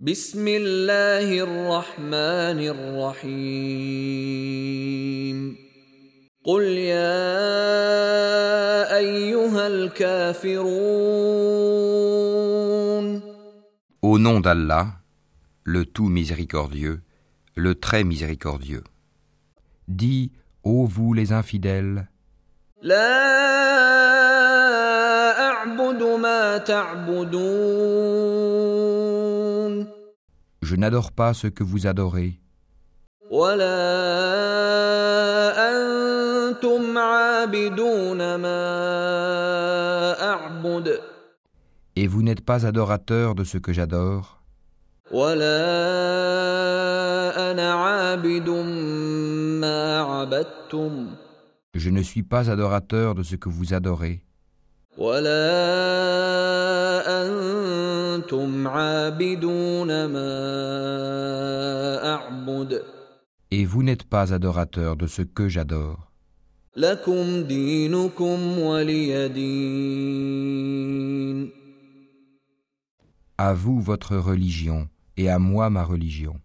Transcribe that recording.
بسم الله الرحمن الرحيم قل يا أيها الكافرون Au nom d'Allah, le tout miséricordieux, le très miséricordieux. Dis, ô vous les infidèles, لا أعبد ما تعبدون je n'adore pas ce que vous adorez, ولا أنتم عابدون ما أعبد et vous n'êtes pas adorateurs de ce que j'adore, ولا أنا عابد ما عبدتم je ne suis pas adorateur de ce que vous adorez, ولا Et vous n'êtes pas adorateur de ce que j'adore. À vous votre religion et à moi ma religion.